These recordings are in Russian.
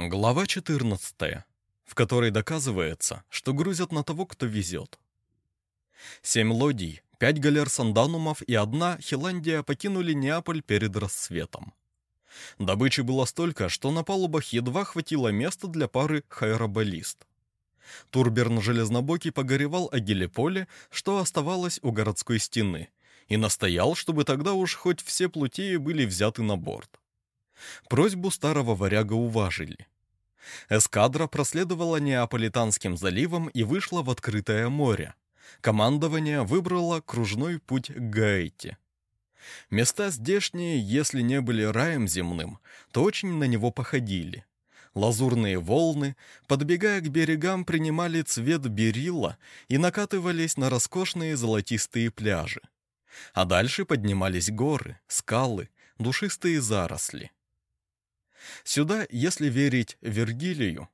Глава 14, в которой доказывается, что грузят на того, кто везет. Семь лодий, пять галер санданумов и одна Хиландия покинули Неаполь перед рассветом. Добычи было столько, что на палубах едва хватило места для пары хайробалист. Турберн Железнобокий погоревал о Гелиполе, что оставалось у городской стены, и настоял, чтобы тогда уж хоть все плутеи были взяты на борт. Просьбу старого варяга уважили. Эскадра проследовала Неаполитанским заливом и вышла в открытое море. Командование выбрало кружной путь к Гаэти. Места здешние, если не были раем земным, то очень на него походили. Лазурные волны, подбегая к берегам, принимали цвет берилла и накатывались на роскошные золотистые пляжи. А дальше поднимались горы, скалы, душистые заросли. Сюда, если верить Вергилию,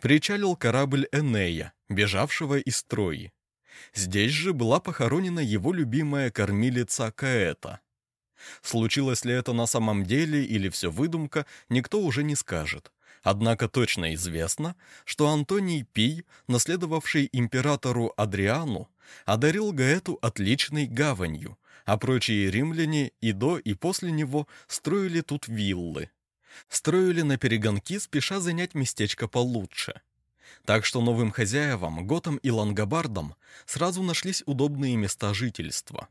причалил корабль Энея, бежавшего из Трои. Здесь же была похоронена его любимая кормилица Каэта. Случилось ли это на самом деле или все выдумка, никто уже не скажет. Однако точно известно, что Антоний Пий, наследовавший императору Адриану, одарил Гаэту отличной гаванью, а прочие римляне и до, и после него строили тут виллы строили на перегонки, спеша занять местечко получше. Так что новым хозяевам, Готам и Лангобардам, сразу нашлись удобные места жительства.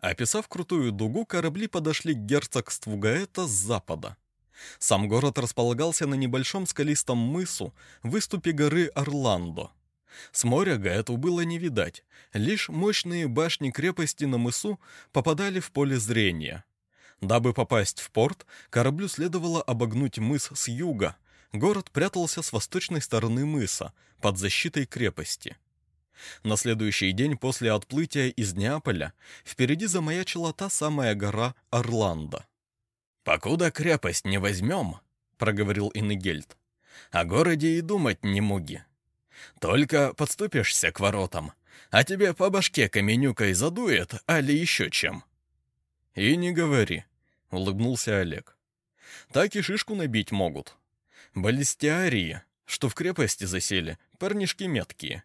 Описав крутую дугу, корабли подошли к герцогству Гаэта с запада. Сам город располагался на небольшом скалистом мысу, выступе горы Орландо. С моря Гаэту было не видать, лишь мощные башни крепости на мысу попадали в поле зрения — Дабы попасть в порт, кораблю следовало обогнуть мыс с юга. Город прятался с восточной стороны мыса, под защитой крепости. На следующий день после отплытия из Неаполя впереди замаячила та самая гора Орландо. «Покуда крепость не возьмем», — проговорил Иннегельд, — «о городе и думать не муги. Только подступишься к воротам, а тебе по башке каменюкой задует, али еще чем». «И не говори», — улыбнулся Олег. «Так и шишку набить могут. Баллистиарии, что в крепости засели, парнишки меткие.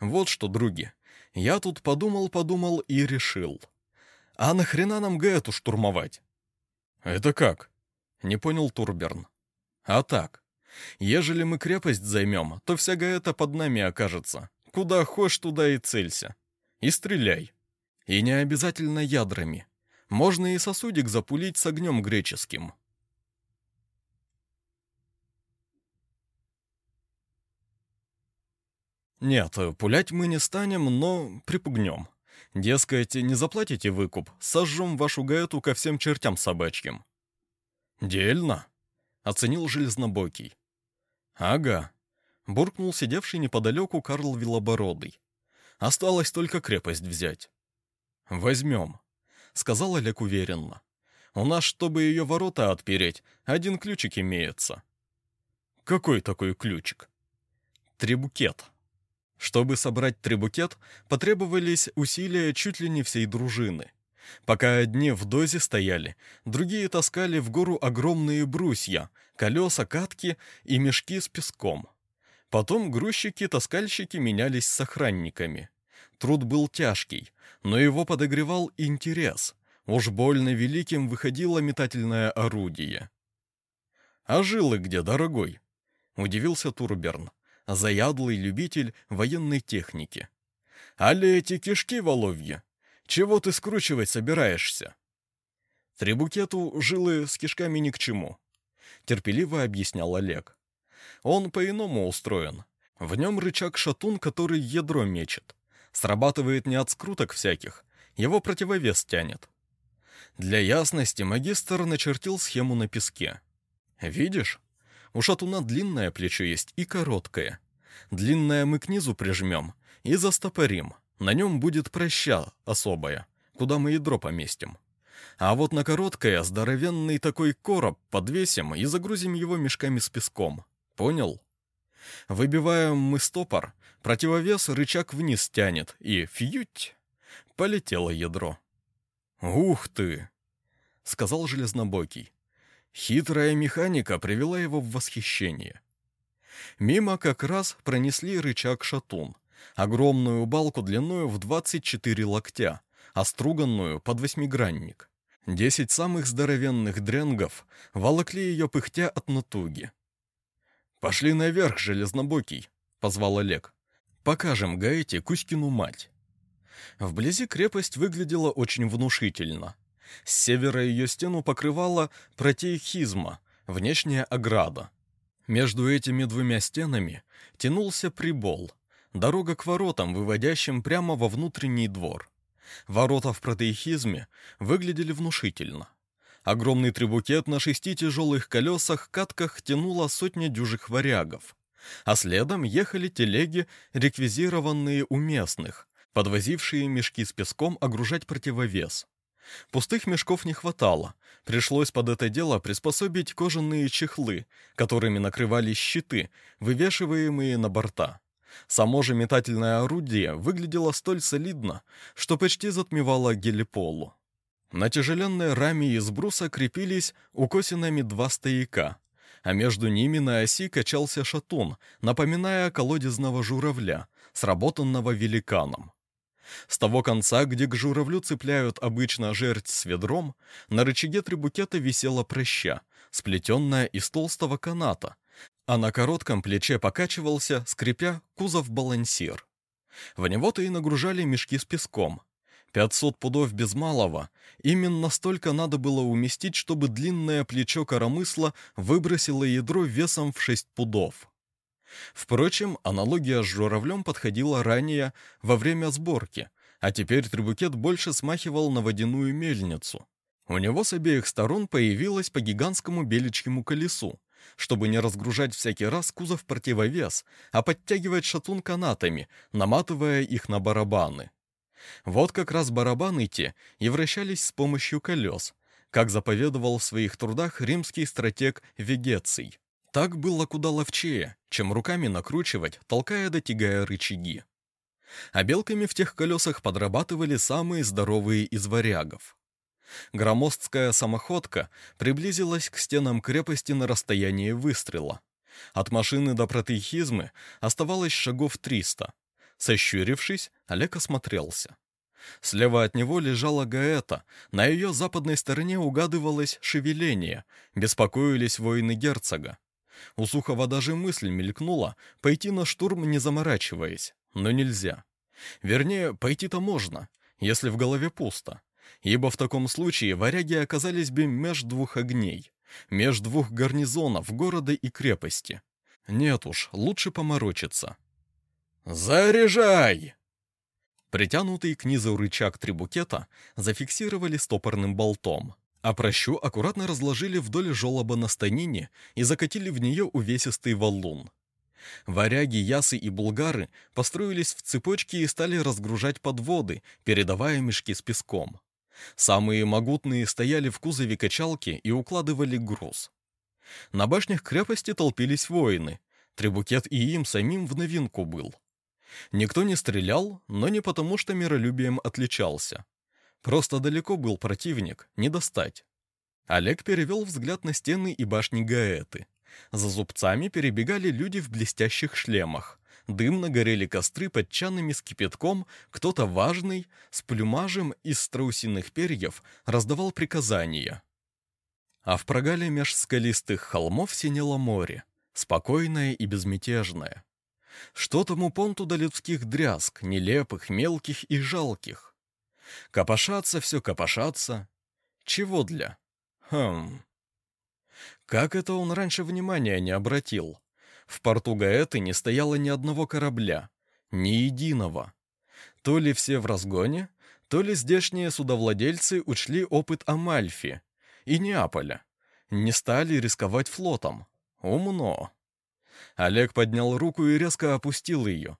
Вот что, други, я тут подумал-подумал и решил. А нахрена нам Гаэту штурмовать?» «Это как?» — не понял Турберн. «А так. Ежели мы крепость займем, то вся Гаэта под нами окажется. Куда хочешь, туда и целься. И стреляй. И не обязательно ядрами можно и сосудик запулить с огнем греческим. Нет, пулять мы не станем, но припугнем. Дескать, не заплатите выкуп, сожжем вашу гаэту ко всем чертям собачьим. Дельно, оценил Железнобокий. Ага, буркнул сидевший неподалеку Карл Вилобородый. Осталось только крепость взять. Возьмем сказал Олег уверенно. «У нас, чтобы ее ворота отпереть, один ключик имеется». «Какой такой ключик?» «Требукет». Чтобы собрать требукет, потребовались усилия чуть ли не всей дружины. Пока одни в дозе стояли, другие таскали в гору огромные брусья, колеса, катки и мешки с песком. Потом грузчики-таскальщики менялись с охранниками. Труд был тяжкий, но его подогревал интерес. Уж больно великим выходило метательное орудие. «А жилы где, дорогой?» — удивился Турберн, заядлый любитель военной техники. «Али эти кишки воловья? Чего ты скручивать собираешься?» «Требукету жилы с кишками ни к чему», — терпеливо объяснял Олег. «Он по-иному устроен. В нем рычаг-шатун, который ядро мечет. Срабатывает не от скруток всяких, его противовес тянет. Для ясности магистр начертил схему на песке. Видишь? У шатуна длинное плечо есть и короткое. Длинное мы к низу прижмем и застопорим. На нем будет проща особая, куда мы ядро поместим. А вот на короткое здоровенный такой короб подвесим и загрузим его мешками с песком. Понял? Выбиваем мы стопор, противовес рычаг вниз тянет, и фьють! Полетело ядро. «Ух ты!» — сказал Железнобокий. Хитрая механика привела его в восхищение. Мимо как раз пронесли рычаг-шатун, огромную балку длиною в 24 локтя, оструганную под восьмигранник. Десять самых здоровенных дренгов волокли ее пыхтя от натуги. «Пошли наверх, железнобокий», — позвал Олег. «Покажем Гаэте Кузькину мать». Вблизи крепость выглядела очень внушительно. С севера ее стену покрывала протеихизма, внешняя ограда. Между этими двумя стенами тянулся прибол, дорога к воротам, выводящим прямо во внутренний двор. Ворота в протеихизме выглядели внушительно. Огромный трибукет на шести тяжелых колесах-катках тянула сотня дюжих варягов. А следом ехали телеги, реквизированные у местных, подвозившие мешки с песком огружать противовес. Пустых мешков не хватало. Пришлось под это дело приспособить кожаные чехлы, которыми накрывались щиты, вывешиваемые на борта. Само же метательное орудие выглядело столь солидно, что почти затмевало гелиполу. На тяжеленной раме из бруса крепились укосинами два стояка, а между ними на оси качался шатун, напоминая колодезного журавля, сработанного великаном. С того конца, где к журавлю цепляют обычно жерть с ведром, на рычаге трибукета висела проща, сплетенная из толстого каната, а на коротком плече покачивался, скрипя, кузов-балансир. В него-то и нагружали мешки с песком. 500 пудов без малого. Именно столько надо было уместить, чтобы длинное плечо коромысла выбросило ядро весом в 6 пудов. Впрочем, аналогия с журавлем подходила ранее, во время сборки, а теперь трибукет больше смахивал на водяную мельницу. У него с обеих сторон появилось по гигантскому беличьему колесу, чтобы не разгружать всякий раз кузов противовес, а подтягивать шатун канатами, наматывая их на барабаны. Вот как раз барабаны те и вращались с помощью колес, как заповедовал в своих трудах римский стратег Вегеций. Так было куда ловчее, чем руками накручивать, толкая да тягая рычаги. А белками в тех колесах подрабатывали самые здоровые из варягов. Громоздкая самоходка приблизилась к стенам крепости на расстоянии выстрела. От машины до протеихизмы оставалось шагов триста. Сощурившись, Олег осмотрелся. Слева от него лежала Гаэта, на ее западной стороне угадывалось шевеление, беспокоились воины герцога. У Сухова даже мысль мелькнула пойти на штурм, не заморачиваясь, но нельзя. Вернее, пойти-то можно, если в голове пусто ибо в таком случае варяги оказались бы меж двух огней, меж двух гарнизонов города и крепости. Нет уж, лучше поморочиться. «Заряжай!» Притянутый к низу рычаг трибукета зафиксировали стопорным болтом, а прощу аккуратно разложили вдоль жолоба на станине и закатили в нее увесистый валун. Варяги, ясы и булгары построились в цепочки и стали разгружать подводы, передавая мешки с песком. Самые могутные стояли в кузове качалки и укладывали груз. На башнях крепости толпились воины. Требукет и им самим в новинку был. Никто не стрелял, но не потому, что миролюбием отличался. Просто далеко был противник, не достать. Олег перевел взгляд на стены и башни Гаэты. За зубцами перебегали люди в блестящих шлемах. Дымно горели костры под чанами с кипятком, кто-то важный, с плюмажем из страусиных перьев, раздавал приказания. А в прогале меж скалистых холмов синело море, спокойное и безмятежное. Что тому понту до людских дрязг, нелепых, мелких и жалких? Копошаться все копошаться. Чего для? Хм. Как это он раньше внимания не обратил? В порту Гаэты не стояло ни одного корабля, ни единого. То ли все в разгоне, то ли здешние судовладельцы учли опыт Амальфи и Неаполя. Не стали рисковать флотом. Умно. Олег поднял руку и резко опустил ее.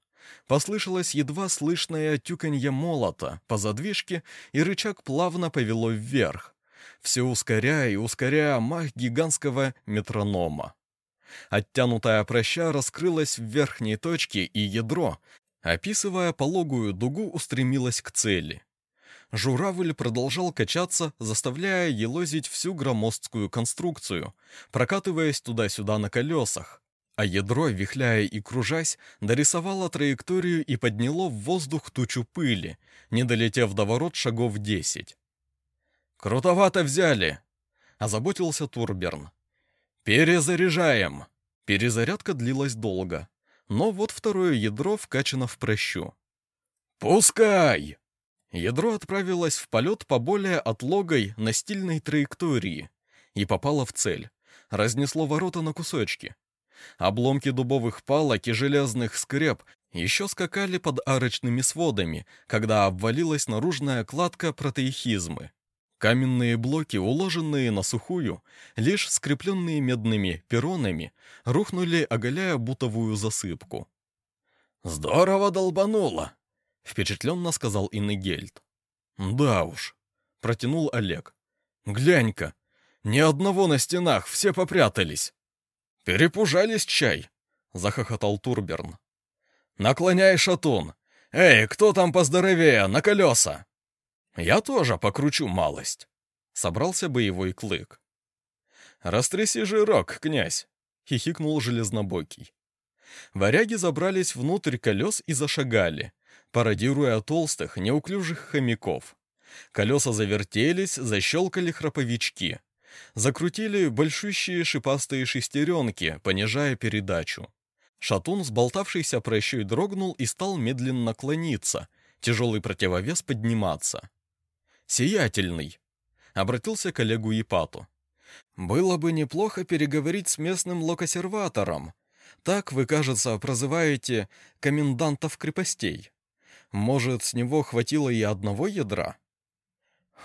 Послышалось едва слышное тюканье молота по задвижке, и рычаг плавно повело вверх, все ускоряя и ускоряя мах гигантского метронома. Оттянутая проща раскрылась в верхней точке, и ядро, описывая пологую дугу, устремилось к цели. Журавль продолжал качаться, заставляя елозить всю громоздкую конструкцию, прокатываясь туда-сюда на колесах, а ядро, вихляя и кружась, дорисовало траекторию и подняло в воздух тучу пыли, не долетев до ворот шагов десять. «Крутовато взяли!» — озаботился Турберн. «Перезаряжаем!» Перезарядка длилась долго, но вот второе ядро вкачано в прощу. «Пускай!» Ядро отправилось в полет по более отлогой настильной траектории и попало в цель. Разнесло ворота на кусочки. Обломки дубовых палок и железных скреп еще скакали под арочными сводами, когда обвалилась наружная кладка протеихизмы. Каменные блоки, уложенные на сухую, лишь скрепленные медными перонами, рухнули, оголяя бутовую засыпку. «Здорово долбануло!» впечатленно сказал Иннегельд. «Да уж», — протянул Олег. «Глянь-ка, ни одного на стенах, все попрятались». «Перепужались чай», — захохотал Турберн. «Наклоняй шатун. Эй, кто там поздоровее, на колеса?» «Я тоже покручу малость», — собрался боевой клык. «Растряси жирок, князь», — хихикнул Железнобокий. Варяги забрались внутрь колес и зашагали, пародируя толстых, неуклюжих хомяков. Колеса завертелись, защелкали храповички. Закрутили большущие шипастые шестеренки, понижая передачу. Шатун, сболтавшийся прощой, дрогнул и стал медленно клониться, тяжелый противовес подниматься. «Сиятельный!» — обратился к Олегу Епату. «Было бы неплохо переговорить с местным локосерватором. Так вы, кажется, прозываете комендантов крепостей». Может, с него хватило и одного ядра?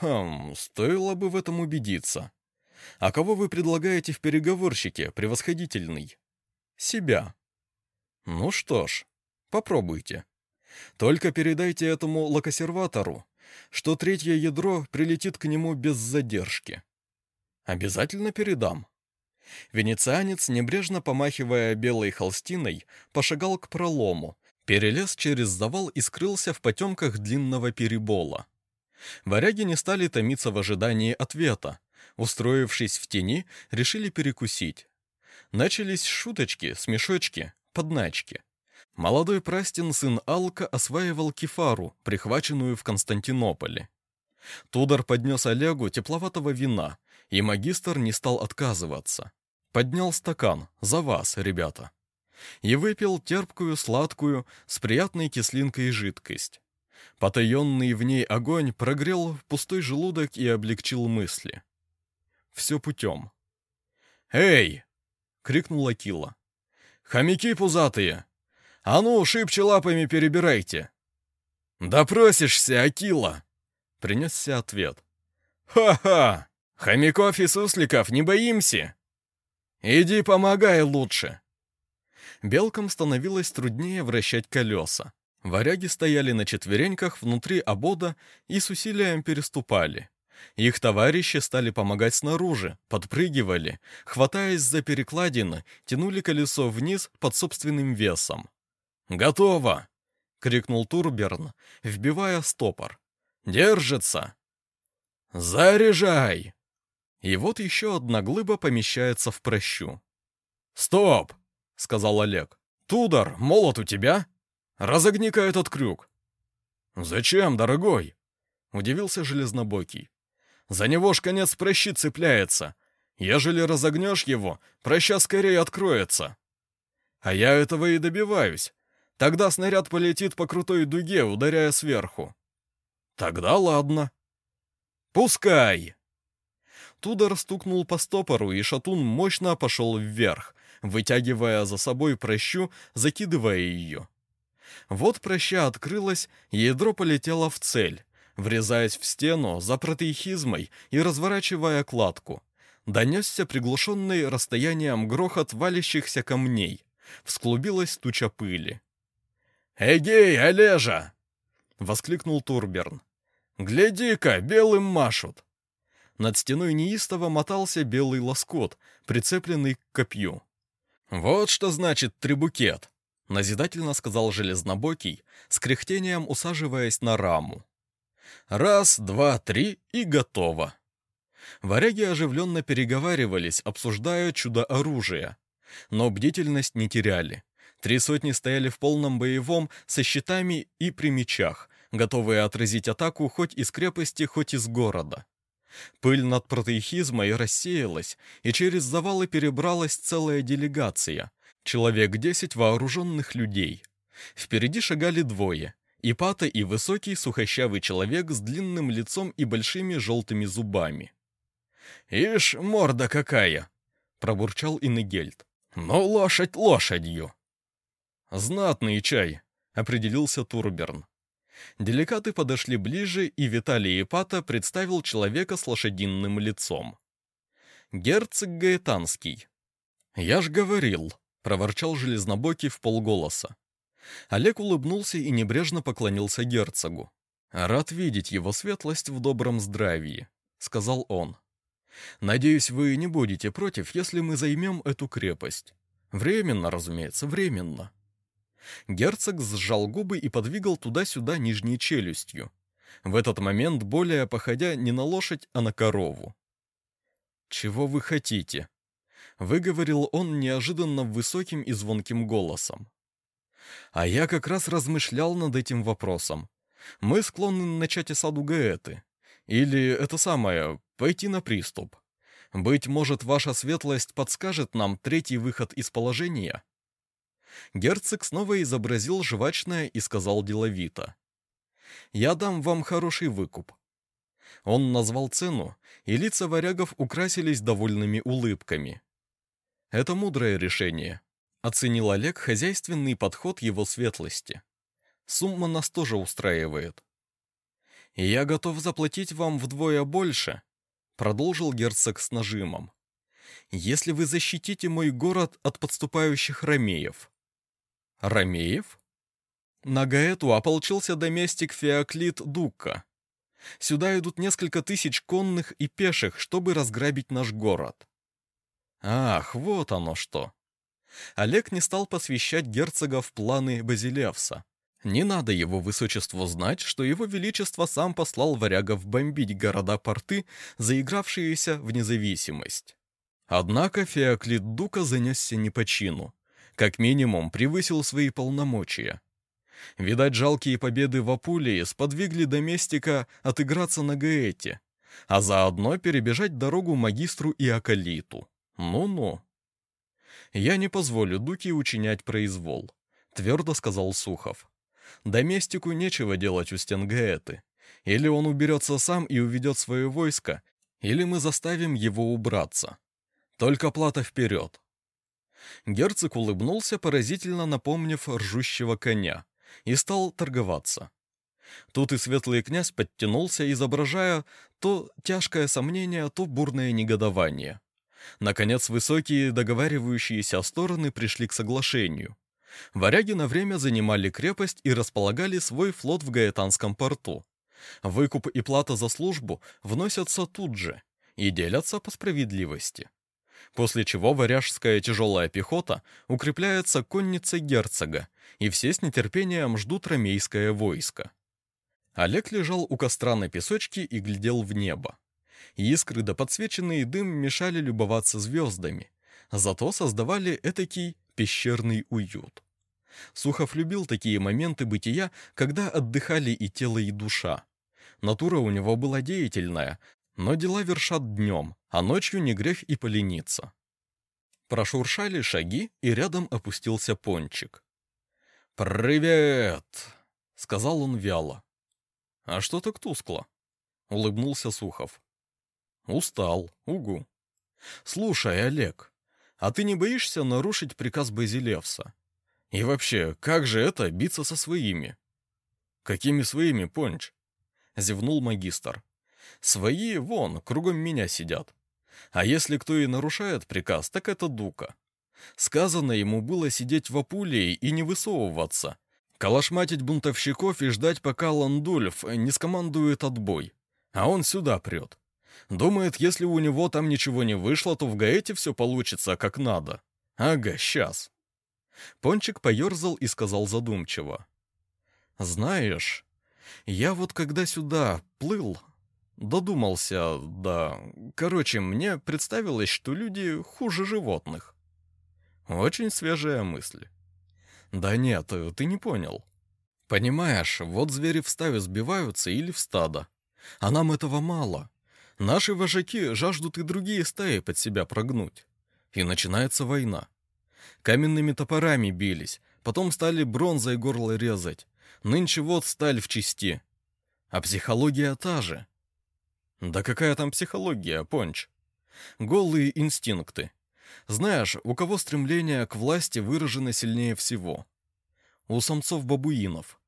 Хм, стоило бы в этом убедиться. А кого вы предлагаете в переговорщике, превосходительный? Себя. Ну что ж, попробуйте. Только передайте этому локосерватору, что третье ядро прилетит к нему без задержки. Обязательно передам. Венецианец, небрежно помахивая белой холстиной, пошагал к пролому, перелез через завал и скрылся в потемках длинного перебола. Варяги не стали томиться в ожидании ответа. Устроившись в тени, решили перекусить. Начались шуточки, смешочки, подначки. Молодой Прастин, сын Алка, осваивал кефару, прихваченную в Константинополе. Тудор поднес Олегу тепловатого вина, и магистр не стал отказываться. Поднял стакан. «За вас, ребята» и выпил терпкую, сладкую, с приятной кислинкой жидкость. Потаенный в ней огонь прогрел пустой желудок и облегчил мысли. Все путем. «Эй!» — крикнул Акила. «Хомяки пузатые! А ну, шибче лапами перебирайте!» «Допросишься, Акила!» — принесся ответ. «Ха-ха! Хомяков и сусликов не боимся! Иди помогай лучше!» белкам становилось труднее вращать колеса. Варяги стояли на четвереньках внутри обода и с усилием переступали. Их товарищи стали помогать снаружи, подпрыгивали, хватаясь за перекладины, тянули колесо вниз под собственным весом. «Готово!» — крикнул Турберн, вбивая стопор. «Держится!» «Заряжай!» И вот еще одна глыба помещается в прощу. «Стоп!» — сказал Олег. «Тудор, молот у тебя? Разогни-ка этот крюк». «Зачем, дорогой?» — удивился Железнобокий. «За него ж конец прощи цепляется. Ежели разогнешь его, проща скорее откроется». «А я этого и добиваюсь. Тогда снаряд полетит по крутой дуге, ударяя сверху». «Тогда ладно». «Пускай!» Тудор стукнул по стопору, и шатун мощно пошел вверх, вытягивая за собой прощу, закидывая ее. Вот проща открылась, ядро полетело в цель, врезаясь в стену за протеихизмой и разворачивая кладку. Донесся приглушенный расстоянием грохот валящихся камней. Всклубилась туча пыли. «Эгей, Олежа!» — воскликнул Турберн. «Гляди-ка, белым машут!» Над стеной неистово мотался белый лоскут, прицепленный к копью. «Вот что значит трибукет», — назидательно сказал Железнобокий, с кряхтением усаживаясь на раму. Раз, два, три и готово. Варяги оживленно переговаривались, обсуждая чудо-оружие. Но бдительность не теряли. Три сотни стояли в полном боевом, со щитами и при мечах, готовые отразить атаку хоть из крепости, хоть из города. Пыль над протеихизмой рассеялась, и через завалы перебралась целая делегация. Человек десять вооруженных людей. Впереди шагали двое. Ипата и высокий сухощавый человек с длинным лицом и большими желтыми зубами. «Ишь, морда какая!» — пробурчал Иннегельд. «Ну, лошадь лошадью!» «Знатный чай», — определился Турберн. Деликаты подошли ближе, и Виталий Ипата представил человека с лошадиным лицом. Герцог Гаэтанский. «Я ж говорил», — проворчал Железнобокий в полголоса. Олег улыбнулся и небрежно поклонился герцогу. «Рад видеть его светлость в добром здравии», — сказал он. «Надеюсь, вы не будете против, если мы займем эту крепость. Временно, разумеется, временно». Герцог сжал губы и подвигал туда-сюда нижней челюстью. В этот момент более походя не на лошадь, а на корову. «Чего вы хотите?» — выговорил он неожиданно высоким и звонким голосом. А я как раз размышлял над этим вопросом. Мы склонны начать осаду Гаэты. Или это самое, пойти на приступ. Быть может, ваша светлость подскажет нам третий выход из положения? Герцог снова изобразил жвачное и сказал деловито. «Я дам вам хороший выкуп». Он назвал цену, и лица варягов украсились довольными улыбками. «Это мудрое решение», — оценил Олег хозяйственный подход его светлости. «Сумма нас тоже устраивает». «Я готов заплатить вам вдвое больше», — продолжил герцог с нажимом. «Если вы защитите мой город от подступающих ромеев». Ромеев? На Гаэту ополчился доместик Феоклит Дукка. Сюда идут несколько тысяч конных и пеших, чтобы разграбить наш город. Ах, вот оно что. Олег не стал посвящать герцога в планы Базилевса. Не надо его высочеству знать, что его величество сам послал варягов бомбить города-порты, заигравшиеся в независимость. Однако Феоклит Дука занесся не по чину как минимум превысил свои полномочия. Видать, жалкие победы в Апулии сподвигли Доместика отыграться на Гаэте, а заодно перебежать дорогу магистру и Акалиту. Ну-ну. «Я не позволю Дуке учинять произвол», — твердо сказал Сухов. «Доместику нечего делать у стен Гаэты. Или он уберется сам и уведет свое войско, или мы заставим его убраться. Только плата вперед. Герцог улыбнулся, поразительно напомнив ржущего коня, и стал торговаться. Тут и светлый князь подтянулся, изображая то тяжкое сомнение, то бурное негодование. Наконец, высокие договаривающиеся стороны пришли к соглашению. Варяги на время занимали крепость и располагали свой флот в Гаэтанском порту. Выкуп и плата за службу вносятся тут же и делятся по справедливости после чего варяжская тяжелая пехота укрепляется конницей герцога, и все с нетерпением ждут ромейское войско. Олег лежал у костра на песочке и глядел в небо. Искры да подсвеченный дым мешали любоваться звездами, зато создавали этакий пещерный уют. Сухов любил такие моменты бытия, когда отдыхали и тело, и душа. Натура у него была деятельная, но дела вершат днем, а ночью не грех и полениться. Прошуршали шаги, и рядом опустился пончик. «Привет!» — сказал он вяло. «А что так тускло?» — улыбнулся Сухов. «Устал, угу. Слушай, Олег, а ты не боишься нарушить приказ Базилевса? И вообще, как же это биться со своими?» «Какими своими, Понч?» — зевнул магистр. «Свои, вон, кругом меня сидят. А если кто и нарушает приказ, так это Дука. Сказано ему было сидеть в Апулии и не высовываться, калашматить бунтовщиков и ждать, пока Ландульф не скомандует отбой. А он сюда прет. Думает, если у него там ничего не вышло, то в Гаэте все получится как надо. Ага, сейчас. Пончик поерзал и сказал задумчиво. «Знаешь, Я вот когда сюда плыл, додумался, да... Короче, мне представилось, что люди хуже животных. Очень свежая мысль. Да нет, ты не понял. Понимаешь, вот звери в стаю сбиваются или в стадо. А нам этого мало. Наши вожаки жаждут и другие стаи под себя прогнуть. И начинается война. Каменными топорами бились, потом стали бронзой горло резать. Нынче вот сталь в чести. А психология та же. Да какая там психология, Понч? Голые инстинкты. Знаешь, у кого стремление к власти выражено сильнее всего? У самцов-бабуинов.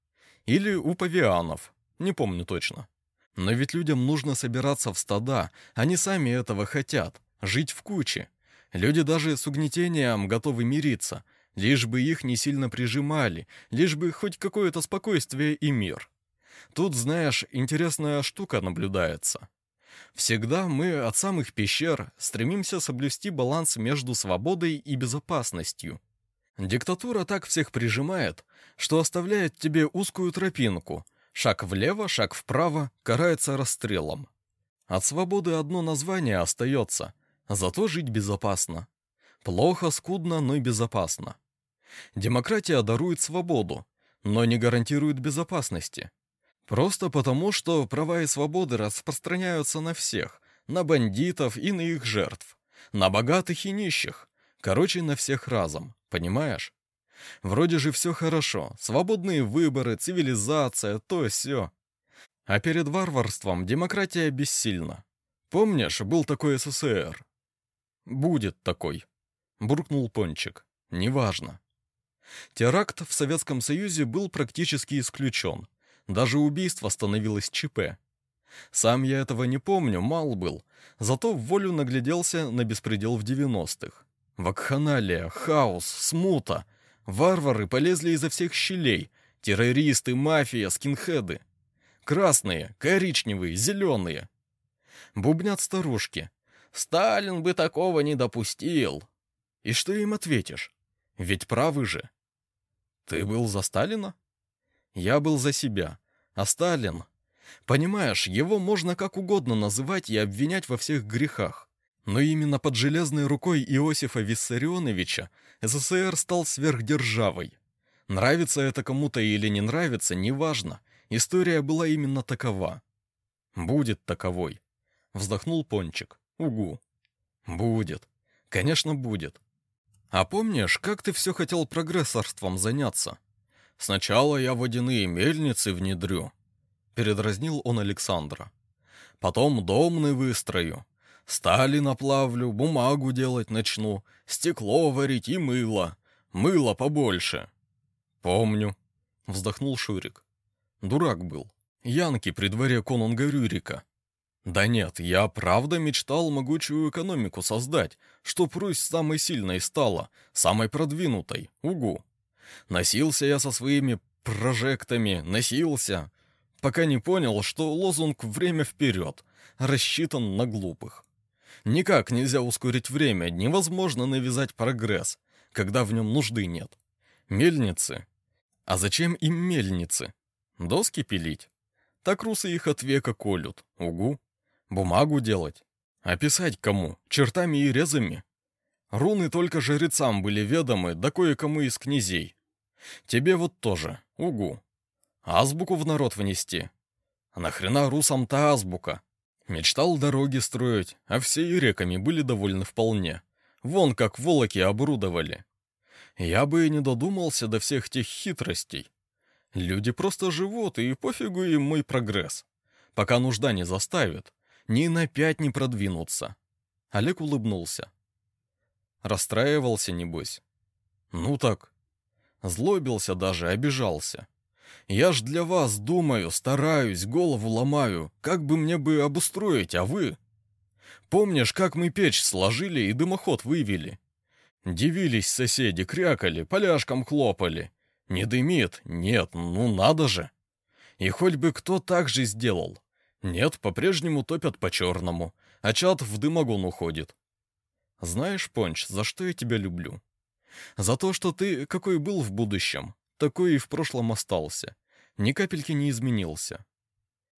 Или у павианов. Не помню точно. Но ведь людям нужно собираться в стада, они сами этого хотят, жить в куче. Люди даже с угнетением готовы мириться, лишь бы их не сильно прижимали, лишь бы хоть какое-то спокойствие и мир. Тут, знаешь, интересная штука наблюдается. Всегда мы от самых пещер стремимся соблюсти баланс между свободой и безопасностью. Диктатура так всех прижимает, что оставляет тебе узкую тропинку. Шаг влево, шаг вправо, карается расстрелом. От свободы одно название остается, зато жить безопасно. Плохо, скудно, но и безопасно. Демократия дарует свободу, но не гарантирует безопасности. Просто потому, что права и свободы распространяются на всех, на бандитов и на их жертв, на богатых и нищих, короче, на всех разом, понимаешь? Вроде же все хорошо, свободные выборы, цивилизация, то все. А перед варварством демократия бессильна. Помнишь, был такой СССР? Будет такой, буркнул Пончик. Неважно. Теракт в Советском Союзе был практически исключен. Даже убийство становилось ЧП. Сам я этого не помню, мал был. Зато в волю нагляделся на беспредел в 90-х. Вакханалия, хаос, смута. Варвары полезли изо всех щелей. Террористы, мафия, скинхеды. Красные, коричневые, зеленые. Бубнят старушки. Сталин бы такого не допустил. И что им ответишь? Ведь правы же. Ты был за Сталина? Я был за себя. А Сталин... Понимаешь, его можно как угодно называть и обвинять во всех грехах. Но именно под железной рукой Иосифа Виссарионовича СССР стал сверхдержавой. Нравится это кому-то или не нравится, неважно. История была именно такова. Будет таковой. Вздохнул Пончик. Угу. Будет. Конечно, будет. А помнишь, как ты все хотел прогрессорством заняться? Сначала я водяные мельницы внедрю. Передразнил он Александра. Потом домны выстрою. Стали наплавлю, бумагу делать начну, стекло варить и мыло. Мыло побольше. Помню. Вздохнул Шурик. Дурак был. Янки при дворе конунга Рюрика. Да нет, я правда мечтал могучую экономику создать, чтоб Русь самой сильной стала, самой продвинутой, угу. Носился я со своими прожектами, носился, пока не понял, что лозунг «время вперед» рассчитан на глупых. Никак нельзя ускорить время, невозможно навязать прогресс, когда в нем нужды нет. Мельницы. А зачем им мельницы? Доски пилить? Так русы их от века колют, угу. Бумагу делать? А писать кому? Чертами и резами? Руны только жрецам были ведомы, да кое-кому из князей. Тебе вот тоже, угу. Азбуку в народ внести. А нахрена русам-то азбука? Мечтал дороги строить, а все и реками были довольны вполне. Вон как волоки оборудовали. Я бы и не додумался до всех тех хитростей. Люди просто живут, и пофигу им мой прогресс. Пока нужда не заставит ни на пять не продвинуться. Олег улыбнулся. Расстраивался, небось. Ну так. Злобился даже, обижался. Я ж для вас думаю, стараюсь, голову ломаю, как бы мне бы обустроить, а вы... Помнишь, как мы печь сложили и дымоход вывели? Дивились соседи, крякали, поляшком хлопали. Не дымит? Нет, ну надо же. И хоть бы кто так же сделал. Нет, по-прежнему топят по-черному, а чат в дымогон уходит. Знаешь, Понч, за что я тебя люблю? За то, что ты какой был в будущем, такой и в прошлом остался. ни капельки не изменился.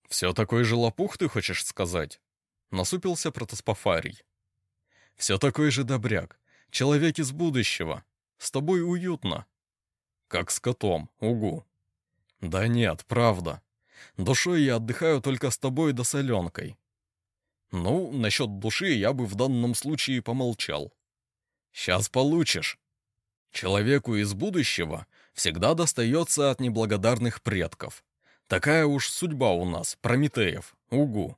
«Все такой же лопух, ты хочешь сказать?» Насупился протоспофарий. «Все такой же добряк, человек из будущего. С тобой уютно». «Как с котом, угу». «Да нет, правда. Душой я отдыхаю только с тобой да соленкой». «Ну, насчет души я бы в данном случае помолчал». «Сейчас получишь». Человеку из будущего всегда достается от неблагодарных предков. Такая уж судьба у нас, Прометеев, угу.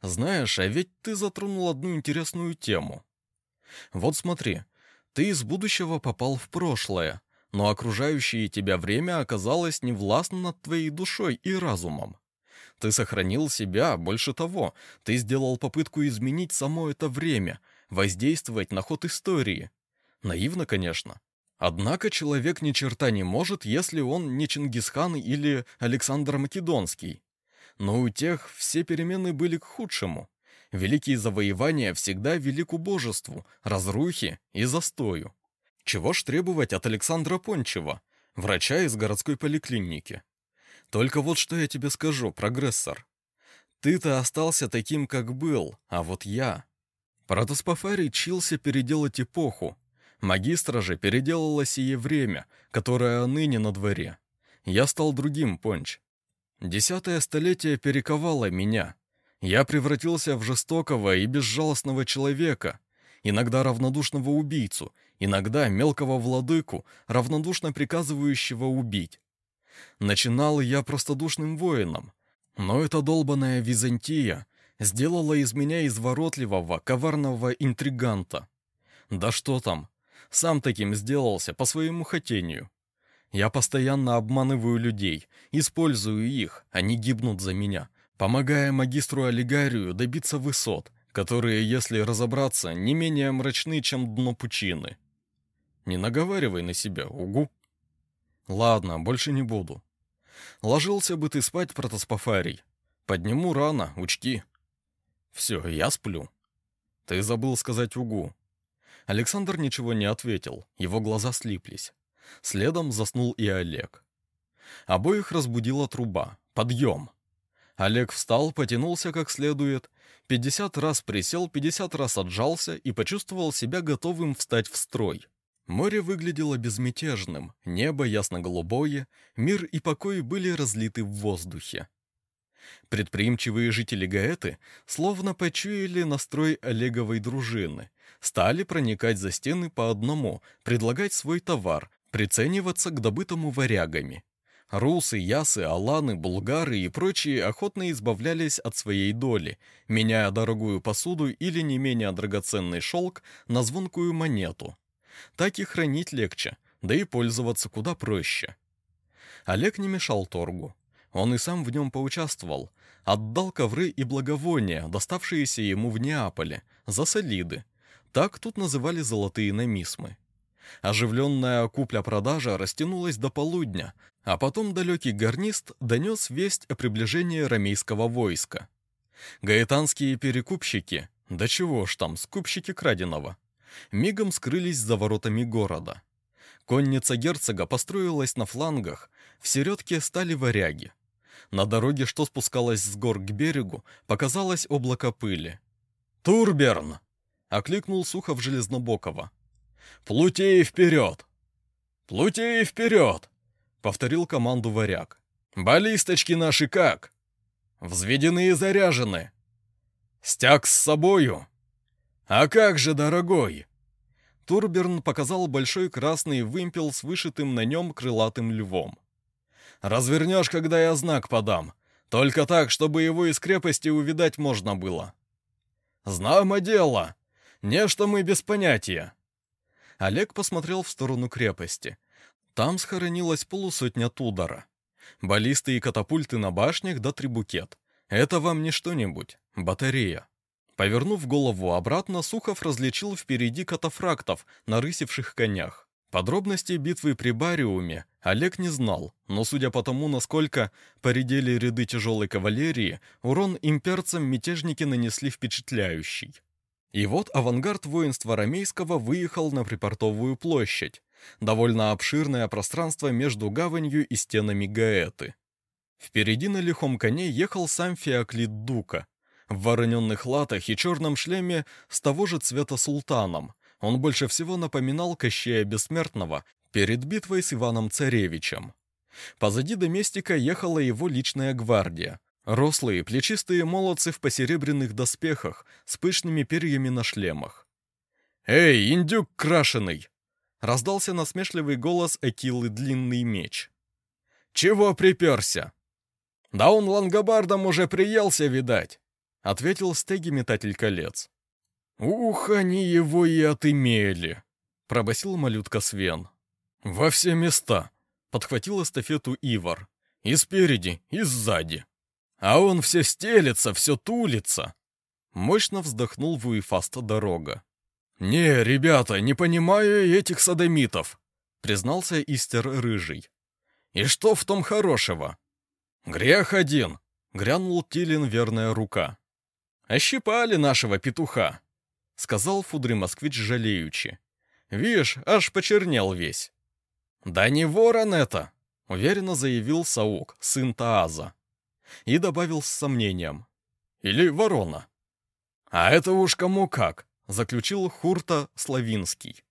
Знаешь, а ведь ты затронул одну интересную тему. Вот смотри, ты из будущего попал в прошлое, но окружающее тебя время оказалось невластно над твоей душой и разумом. Ты сохранил себя, больше того, ты сделал попытку изменить само это время, воздействовать на ход истории. Наивно, конечно. Однако человек ни черта не может, если он не Чингисхан или Александр Македонский. Но у тех все перемены были к худшему. Великие завоевания всегда вели к убожеству, разрухе и застою. Чего ж требовать от Александра Пончева, врача из городской поликлиники? Только вот что я тебе скажу, прогрессор. Ты-то остался таким, как был, а вот я... Протоспофарий чился переделать эпоху, Магистра же переделало сие время, которое ныне на дворе. Я стал другим, Понч. Десятое столетие перековало меня. Я превратился в жестокого и безжалостного человека, иногда равнодушного убийцу, иногда мелкого владыку, равнодушно приказывающего убить. Начинал я простодушным воином, но эта долбаная Византия сделала из меня изворотливого, коварного интриганта. Да что там, сам таким сделался по своему хотению. Я постоянно обманываю людей, использую их, они гибнут за меня, помогая магистру Олигарию добиться высот, которые, если разобраться, не менее мрачны, чем дно пучины. Не наговаривай на себя, угу. Ладно, больше не буду. Ложился бы ты спать, протоспофарий. Подниму рано, учти. Все, я сплю. Ты забыл сказать угу. Александр ничего не ответил, его глаза слиплись. Следом заснул и Олег. Обоих разбудила труба. Подъем! Олег встал, потянулся как следует, пятьдесят раз присел, пятьдесят раз отжался и почувствовал себя готовым встать в строй. Море выглядело безмятежным, небо ясно-голубое, мир и покой были разлиты в воздухе. Предприимчивые жители Гаэты словно почуяли настрой Олеговой дружины стали проникать за стены по одному, предлагать свой товар, прицениваться к добытому варягами. Русы, ясы, аланы, булгары и прочие охотно избавлялись от своей доли, меняя дорогую посуду или не менее драгоценный шелк на звонкую монету. Так и хранить легче, да и пользоваться куда проще. Олег не мешал торгу. Он и сам в нем поучаствовал, отдал ковры и благовония, доставшиеся ему в Неаполе, за солиды, так тут называли золотые намисмы. Оживленная купля-продажа растянулась до полудня, а потом далекий гарнист донес весть о приближении ромейского войска. Гаэтанские перекупщики, да чего ж там, скупщики краденого, мигом скрылись за воротами города. Конница герцога построилась на флангах, в середке стали варяги. На дороге, что спускалась с гор к берегу, показалось облако пыли. «Турберн!» Окликнул Сухов Железнобокова. «Плутей вперед!» «Плутей вперед!» Повторил команду варяг. «Баллисточки наши как?» «Взведены и заряжены!» «Стяг с собою!» «А как же, дорогой?» Турберн показал большой красный вымпел с вышитым на нем крылатым львом. «Развернешь, когда я знак подам. Только так, чтобы его из крепости увидать можно было». «Знамо дело!» Нечто мы без понятия. Олег посмотрел в сторону крепости. Там схоронилась полусотня Тудора. Баллисты и катапульты на башнях да трибукет. Это вам не что-нибудь. Батарея. Повернув голову обратно, Сухов различил впереди катафрактов на рысевших конях. Подробностей битвы при Бариуме Олег не знал, но судя по тому, насколько поредели ряды тяжелой кавалерии, урон имперцам мятежники нанесли впечатляющий. И вот авангард воинства ромейского выехал на припортовую площадь. Довольно обширное пространство между гаванью и стенами Гаэты. Впереди на лихом коне ехал сам Феоклит Дука, в вороненных латах и черном шлеме с того же цвета султаном. Он больше всего напоминал Кощея Бессмертного перед битвой с Иваном Царевичем. Позади доместика ехала его личная гвардия. Рослые, плечистые молодцы в посеребряных доспехах с пышными перьями на шлемах. «Эй, индюк крашеный!» — раздался насмешливый голос Экилы Длинный Меч. «Чего приперся?» «Да он лангобардом уже приелся, видать!» — ответил стеги Метатель Колец. «Ух, они его и отымели!» — пробасил малютка Свен. «Во все места!» — подхватил эстафету Ивар. «И спереди, и сзади!» «А он все стелется, все тулится!» Мощно вздохнул Вуефаст дорога. «Не, ребята, не понимаю этих садомитов», — признался Истер Рыжий. «И что в том хорошего?» «Грех один», — грянул Тилин верная рука. «Ощипали нашего петуха», — сказал Фудрый Москвич жалеючи. «Вишь, аж почернел весь». «Да не ворон это!» — уверенно заявил Саук, сын Тааза. И добавил с сомнением. «Или ворона?» «А это уж кому как», — заключил Хурта Славинский.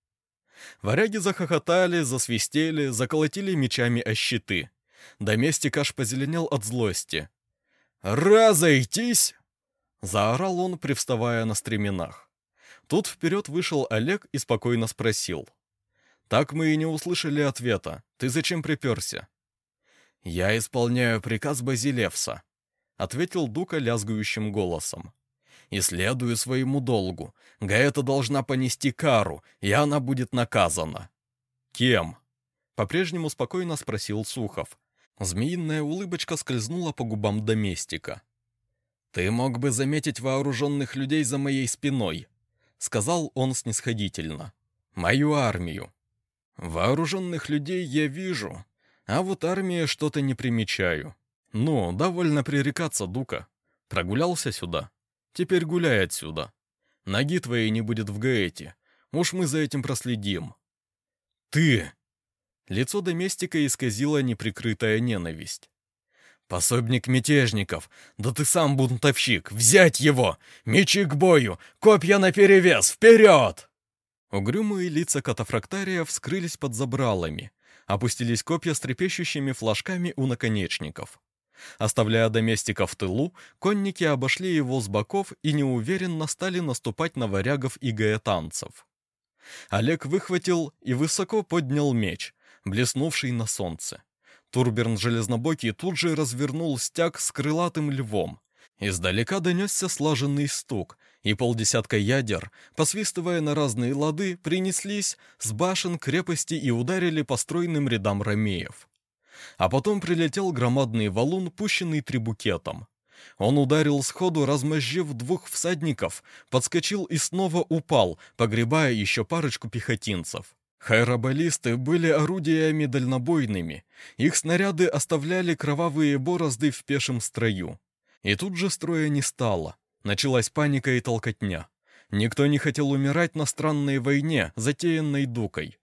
Варяги захохотали, засвистели, заколотили мечами о щиты. Доместик аж позеленел от злости. «Разойтись!» — заорал он, привставая на стременах. Тут вперед вышел Олег и спокойно спросил. Так мы и не услышали ответа. Ты зачем приперся? Я исполняю приказ Базилевса, ответил Дука лязгающим голосом. И следую своему долгу. Гаэта должна понести кару, и она будет наказана. Кем? По-прежнему спокойно спросил Сухов. Змеиная улыбочка скользнула по губам доместика. «Ты мог бы заметить вооруженных людей за моей спиной», — сказал он снисходительно. «Мою армию. Вооруженных людей я вижу, а вот армии что-то не примечаю. Ну, довольно пререкаться, Дука. Прогулялся сюда. Теперь гуляй отсюда. Ноги твоей не будет в Гаэте. Уж мы за этим проследим. Ты! Лицо доместика исказило неприкрытая ненависть. «Пособник мятежников! Да ты сам бунтовщик! Взять его! Мечи к бою! Копья наперевес! Вперед!» Угрюмые лица катафрактария вскрылись под забралами, опустились копья с трепещущими флажками у наконечников. Оставляя доместика в тылу, конники обошли его с боков и неуверенно стали наступать на варягов и гаэтанцев. Олег выхватил и высоко поднял меч, блеснувший на солнце. Турберн Железнобокий тут же развернул стяг с крылатым львом. Издалека донесся слаженный стук, и полдесятка ядер, посвистывая на разные лады, принеслись с башен крепости и ударили по стройным рядам ромеев. А потом прилетел громадный валун, пущенный трибукетом. Он ударил сходу, размозжив двух всадников, подскочил и снова упал, погребая еще парочку пехотинцев. Хайрабалисты были орудиями дальнобойными, их снаряды оставляли кровавые борозды в пешем строю. И тут же строя не стало. Началась паника и толкотня. Никто не хотел умирать на странной войне, затеянной Дукой.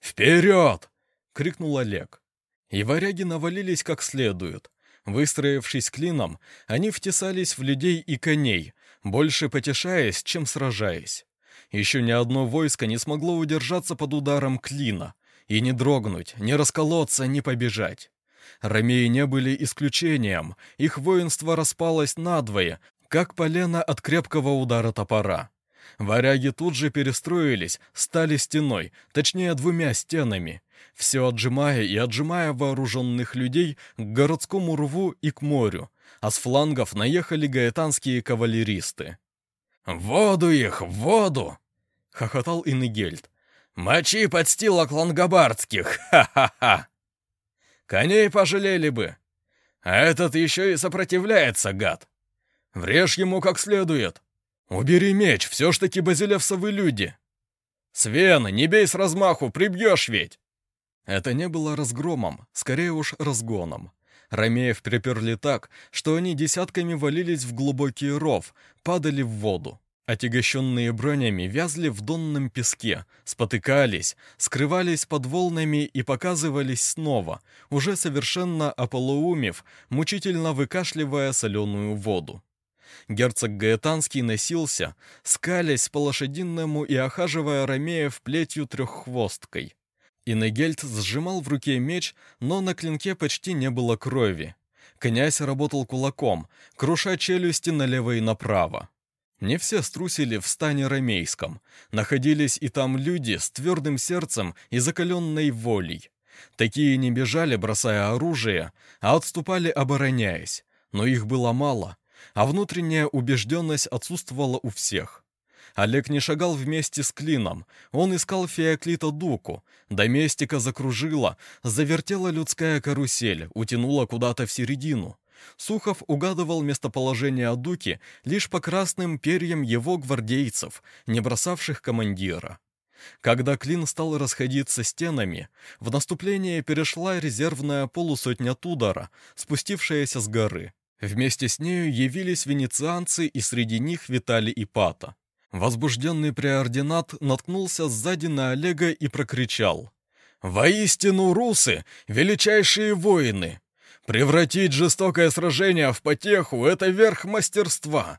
«Вперед!» — крикнул Олег. И варяги навалились как следует. Выстроившись клином, они втесались в людей и коней, больше потешаясь, чем сражаясь. Еще ни одно войско не смогло удержаться под ударом клина, и не дрогнуть, не расколоться, не побежать. Ромеи не были исключением, их воинство распалось надвое, как полено от крепкого удара топора. Варяги тут же перестроились, стали стеной, точнее двумя стенами, все отжимая и отжимая вооруженных людей к городскому рву и к морю, а с флангов наехали гаэтанские кавалеристы. «В воду их, воду!» — хохотал Иннегельд. «Мочи подстилок лангобардских! Ха-ха-ха!» «Коней пожалели бы! А этот еще и сопротивляется, гад!» Врежь ему как следует. Убери меч, все ж таки базилевсовы люди. Свен, не бей с размаху, прибьешь ведь. Это не было разгромом, скорее уж разгоном. Ромеев приперли так, что они десятками валились в глубокий ров, падали в воду. Отягощенные бронями вязли в донном песке, спотыкались, скрывались под волнами и показывались снова, уже совершенно ополоумев, мучительно выкашливая соленую воду. Герцог Гаэтанский носился, скалясь по-лошадиному и охаживая Ромеев плетью треххвосткой. Инегельд сжимал в руке меч, но на клинке почти не было крови. Князь работал кулаком, круша челюсти налево и направо. Не все струсили в стане ромейском. Находились и там люди с твердым сердцем и закаленной волей. Такие не бежали, бросая оружие, а отступали, обороняясь. Но их было мало, а внутренняя убежденность отсутствовала у всех. Олег не шагал вместе с Клином, он искал Феоклита Дуку. Доместика закружила, завертела людская карусель, утянула куда-то в середину. Сухов угадывал местоположение Дуки лишь по красным перьям его гвардейцев, не бросавших командира. Когда Клин стал расходиться стенами, в наступление перешла резервная полусотня Тудора, спустившаяся с горы. Вместе с нею явились венецианцы, и среди них Виталий и Пата. Возбужденный преординат наткнулся сзади на Олега и прокричал. «Воистину русы, величайшие воины! Превратить жестокое сражение в потеху — это верх мастерства!»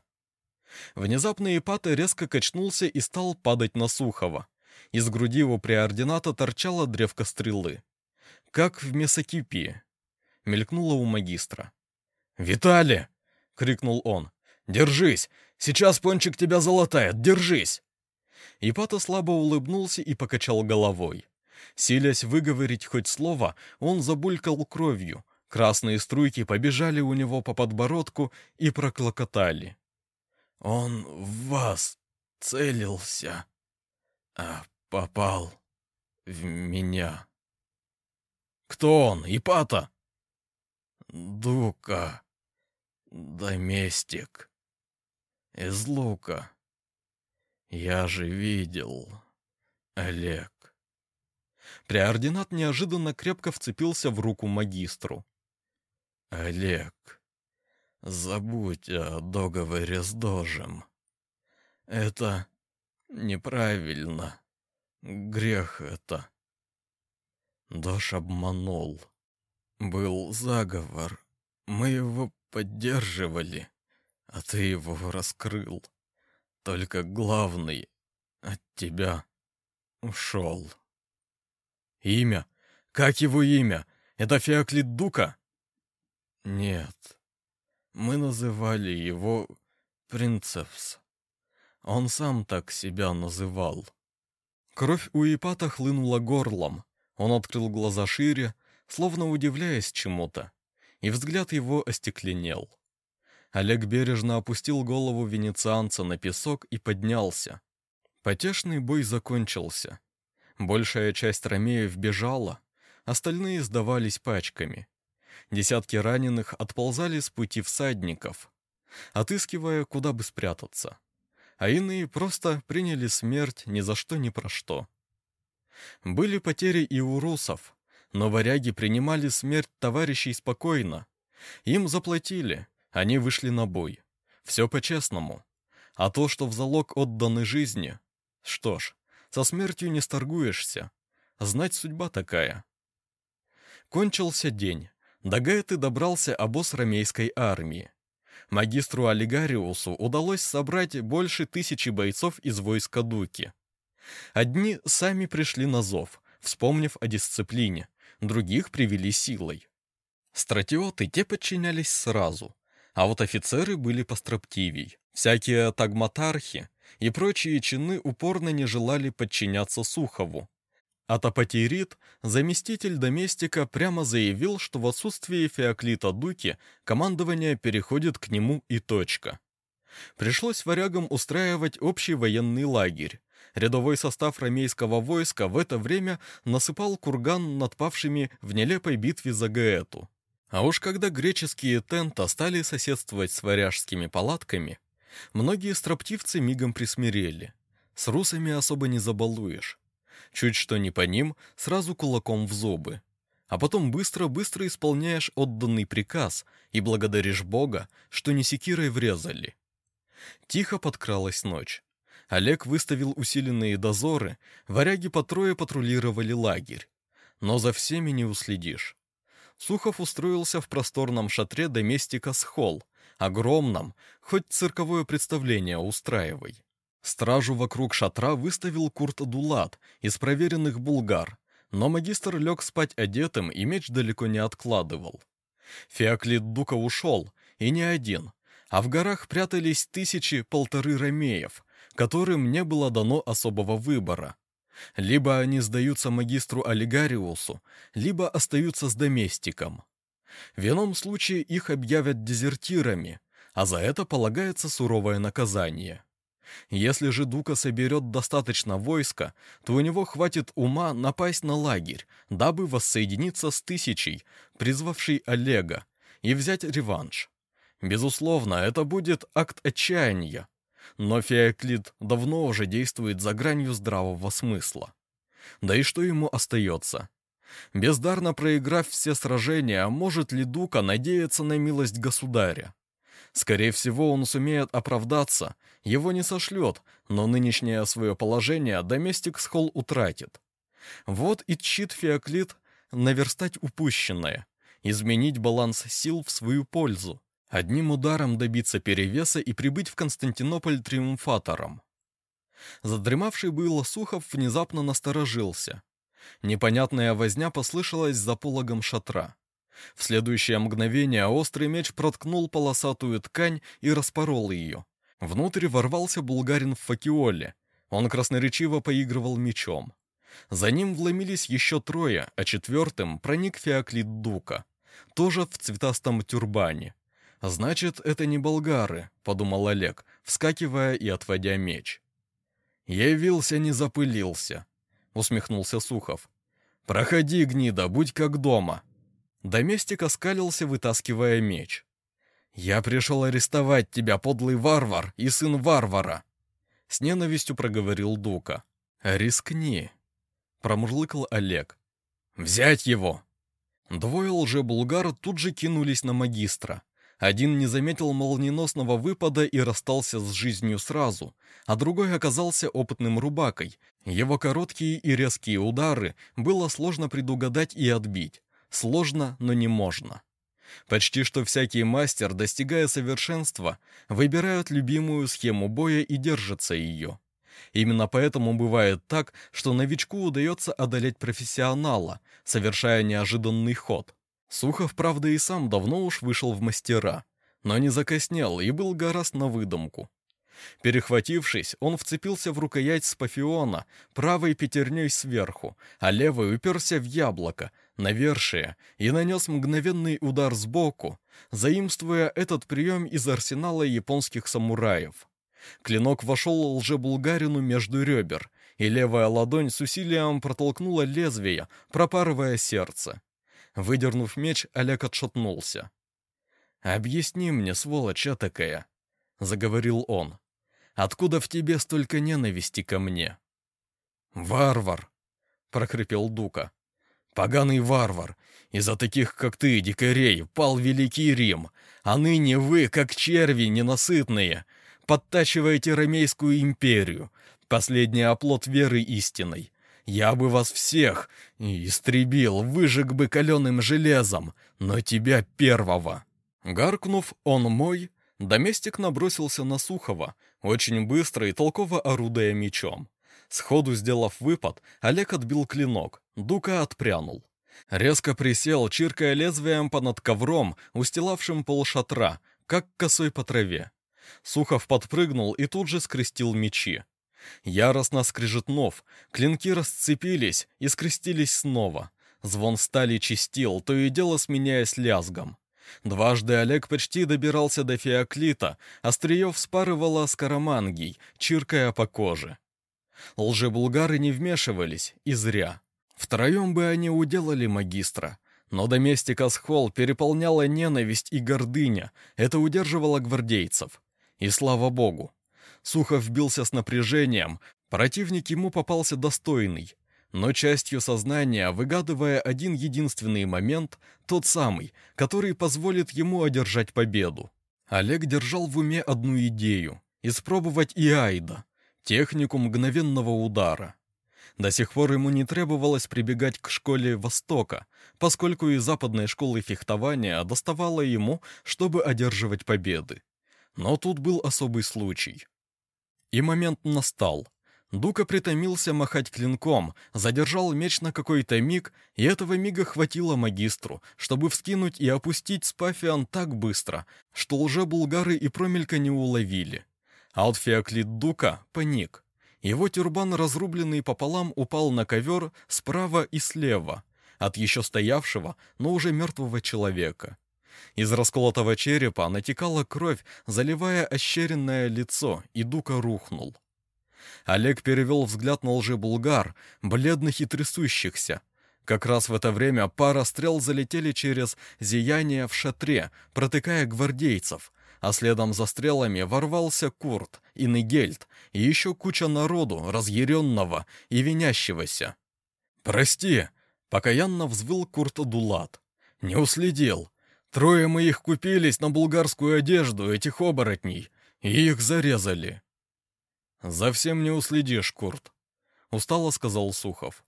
Внезапно Ипата резко качнулся и стал падать на Сухова. Из груди его преордината торчала древко стрелы. Как в месокипии. Мелькнуло у магистра. «Виталий!» — крикнул он. «Держись! Сейчас пончик тебя залатает! Держись!» Ипата слабо улыбнулся и покачал головой. Силясь выговорить хоть слово, он забулькал кровью, Красные струйки побежали у него по подбородку и проклокотали. «Он в вас целился, а попал в меня». «Кто он, Ипата?» «Дука, доместик, из лука. Я же видел, Олег». Преординат неожиданно крепко вцепился в руку магистру. Олег, забудь о договоре с Дожем. Это неправильно. Грех это. Дож обманул. Был заговор. Мы его поддерживали, а ты его раскрыл. Только главный от тебя ушел. Имя? Как его имя? Это Феоклит Дука? Нет. Мы называли его Принцепс. Он сам так себя называл. Кровь у Ипата хлынула горлом. Он открыл глаза шире, словно удивляясь чему-то, и взгляд его остекленел. Олег бережно опустил голову венецианца на песок и поднялся. Потешный бой закончился. Большая часть ромеев бежала, остальные сдавались пачками. Десятки раненых отползали с пути всадников, отыскивая, куда бы спрятаться. А иные просто приняли смерть ни за что ни про что. Были потери и у русов, но варяги принимали смерть товарищей спокойно. Им заплатили, они вышли на бой. Все по-честному. А то, что в залог отданы жизни... Что ж, со смертью не сторгуешься. Знать судьба такая. Кончился день. До Гаэты добрался обоз ромейской армии. Магистру Олигариусу удалось собрать больше тысячи бойцов из войска Дуки. Одни сами пришли на зов, вспомнив о дисциплине, других привели силой. Стратиоты те подчинялись сразу, а вот офицеры были построптивей. Всякие тагматархи и прочие чины упорно не желали подчиняться Сухову, Атапатирит, заместитель доместика, прямо заявил, что в отсутствие Феоклита Дуки командование переходит к нему и точка. Пришлось варягам устраивать общий военный лагерь. Рядовой состав ромейского войска в это время насыпал курган над павшими в нелепой битве за Гаэту. А уж когда греческие тента стали соседствовать с варяжскими палатками, многие строптивцы мигом присмирели. С русами особо не забалуешь. Чуть что не по ним, сразу кулаком в зубы. А потом быстро-быстро исполняешь отданный приказ и благодаришь Бога, что не секирой врезали. Тихо подкралась ночь. Олег выставил усиленные дозоры, варяги по трое патрулировали лагерь. Но за всеми не уследишь. Сухов устроился в просторном шатре доместика Схол, огромном, хоть цирковое представление устраивай. Стражу вокруг шатра выставил Курт Дулат из проверенных булгар, но магистр лег спать одетым и меч далеко не откладывал. Феоклит Дука ушел, и не один, а в горах прятались тысячи-полторы ромеев, которым не было дано особого выбора. Либо они сдаются магистру Олигариусу, либо остаются с доместиком. В ином случае их объявят дезертирами, а за это полагается суровое наказание. Если же Дука соберет достаточно войска, то у него хватит ума напасть на лагерь, дабы воссоединиться с тысячей, призвавшей Олега, и взять реванш. Безусловно, это будет акт отчаяния, но Феоклид давно уже действует за гранью здравого смысла. Да и что ему остается? Бездарно проиграв все сражения, может ли Дука надеяться на милость государя? Скорее всего, он сумеет оправдаться, его не сошлет, но нынешнее свое положение доместик Схол утратит. Вот и чит Феоклит наверстать упущенное, изменить баланс сил в свою пользу, одним ударом добиться перевеса и прибыть в Константинополь триумфатором. Задремавший было Сухов внезапно насторожился. Непонятная возня послышалась за пологом шатра. В следующее мгновение острый меч проткнул полосатую ткань и распорол ее. Внутрь ворвался булгарин в факиоле. Он красноречиво поигрывал мечом. За ним вломились еще трое, а четвертым проник Феоклит Дука, тоже в цветастом тюрбане. «Значит, это не болгары», — подумал Олег, вскакивая и отводя меч. «Явился, не запылился», — усмехнулся Сухов. «Проходи, гнида, будь как дома». Доместик оскалился, вытаскивая меч. «Я пришел арестовать тебя, подлый варвар и сын варвара!» С ненавистью проговорил Дука. «Рискни!» Промурлыкал Олег. «Взять его!» Двое лже-булгар тут же кинулись на магистра. Один не заметил молниеносного выпада и расстался с жизнью сразу, а другой оказался опытным рубакой. Его короткие и резкие удары было сложно предугадать и отбить. Сложно, но не можно. Почти что всякий мастер, достигая совершенства, выбирают любимую схему боя и держатся ее. Именно поэтому бывает так, что новичку удается одолеть профессионала, совершая неожиданный ход. Сухов, правда, и сам давно уж вышел в мастера, но не закоснел и был гораст на выдумку. Перехватившись, он вцепился в рукоять Спафиона, правой пятерней сверху, а левой уперся в яблоко, навершие, и нанес мгновенный удар сбоку, заимствуя этот прием из арсенала японских самураев. Клинок вошел лжебулгарину между ребер, и левая ладонь с усилием протолкнула лезвие, пропарывая сердце. Выдернув меч, Олег отшатнулся. «Объясни мне, сволочь такая», — заговорил он. Откуда в тебе столько ненависти ко мне?» «Варвар!» — прохрипел Дука. «Поганый варвар! Из-за таких, как ты, дикарей, пал Великий Рим, а ныне вы, как черви ненасытные, подтачиваете Ромейскую империю, последний оплот веры истинной. Я бы вас всех истребил, выжег бы каленым железом, но тебя первого!» Гаркнув «Он мой», доместик набросился на Сухова, очень быстро и толково орудуя мечом. Сходу сделав выпад, Олег отбил клинок, Дука отпрянул. Резко присел, чиркая лезвием понад ковром, устилавшим пол шатра, как косой по траве. Сухов подпрыгнул и тут же скрестил мечи. Яростно скрежетнув, клинки расцепились и скрестились снова. Звон стали чистил, то и дело сменяясь лязгом. Дважды Олег почти добирался до Феоклита, острие вспарывало скоромангий, чиркая по коже. Лжебулгары не вмешивались, и зря. Втроем бы они уделали магистра. Но доместик Асхол переполняла ненависть и гордыня, это удерживало гвардейцев. И слава богу. Сухов вбился с напряжением, противник ему попался достойный, но частью сознания, выгадывая один единственный момент, тот самый, который позволит ему одержать победу. Олег держал в уме одну идею, испробовать и Айда, технику мгновенного удара. До сих пор ему не требовалось прибегать к школе Востока, поскольку из западной школы фехтования доставало ему, чтобы одерживать победы. Но тут был особый случай. И момент настал. Дука притомился махать клинком, задержал меч на какой-то миг, и этого мига хватило магистру, чтобы вскинуть и опустить Спафиан так быстро, что лже-булгары и промелька не уловили. А вот Феоклит Дука паник. Его тюрбан, разрубленный пополам, упал на ковер справа и слева, от еще стоявшего, но уже мертвого человека. Из расколотого черепа натекала кровь, заливая ощеренное лицо, и Дука рухнул. Олег перевел взгляд на лжебулгар, бледных и трясущихся. Как раз в это время пара стрел залетели через зияние в шатре, протыкая гвардейцев, а следом за стрелами ворвался Курт и Нигельд, и еще куча народу, разъяренного и винящегося. «Прости!» — покаянно взвыл Курт Дулат. «Не уследил. Трое моих купились на булгарскую одежду этих оборотней, и их зарезали». «За всем не уследишь, Курт», — устало сказал Сухов.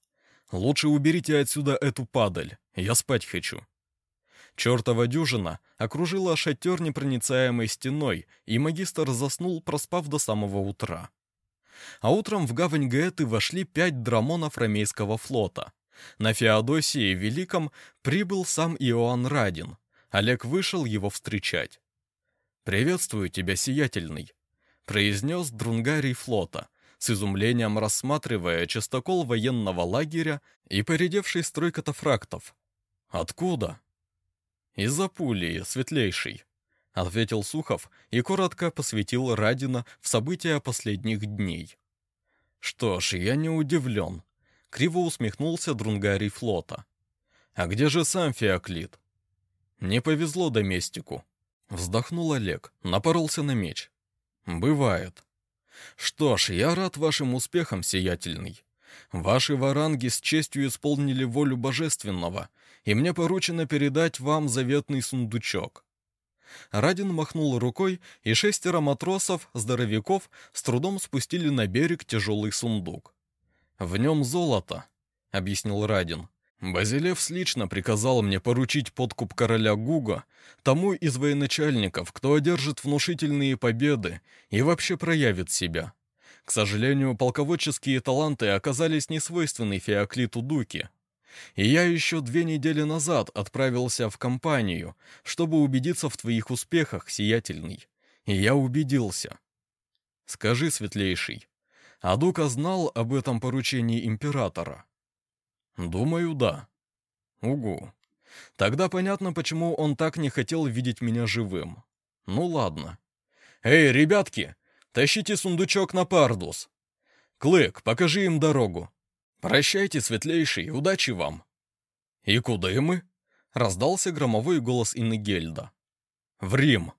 «Лучше уберите отсюда эту падаль, я спать хочу». Чёртова дюжина окружила шатер непроницаемой стеной, и магистр заснул, проспав до самого утра. А утром в гавань Гаэты вошли пять драмонов ромейского флота. На Феодосии Великом прибыл сам Иоанн Радин. Олег вышел его встречать. «Приветствую тебя, сиятельный», произнес Друнгарий флота, с изумлением рассматривая частокол военного лагеря и поредевший строй катафрактов. «Откуда?» «Из-за пули, светлейший», — ответил Сухов и коротко посвятил Радина в события последних дней. «Что ж, я не удивлен», — криво усмехнулся Друнгарий флота. «А где же сам Феоклит?» «Не повезло доместику», — вздохнул Олег, напоролся на меч. «Бывает. Что ж, я рад вашим успехам, сиятельный. Ваши варанги с честью исполнили волю божественного, и мне поручено передать вам заветный сундучок». Радин махнул рукой, и шестеро матросов, здоровяков, с трудом спустили на берег тяжелый сундук. «В нем золото», — объяснил Радин. Базилевс лично приказал мне поручить подкуп короля Гуга тому из военачальников, кто одержит внушительные победы и вообще проявит себя. К сожалению, полководческие таланты оказались несвойственны Феоклиту Дуки. И я еще две недели назад отправился в компанию, чтобы убедиться в твоих успехах, сиятельный. И я убедился. Скажи, светлейший, а Дука знал об этом поручении императора? Думаю, да. Угу. Тогда понятно, почему он так не хотел видеть меня живым. Ну ладно. Эй, ребятки, тащите сундучок на Пардус. Клык, покажи им дорогу. Прощайте, светлейший, удачи вам. И куда мы? Раздался громовой голос Иннегельда. В Рим.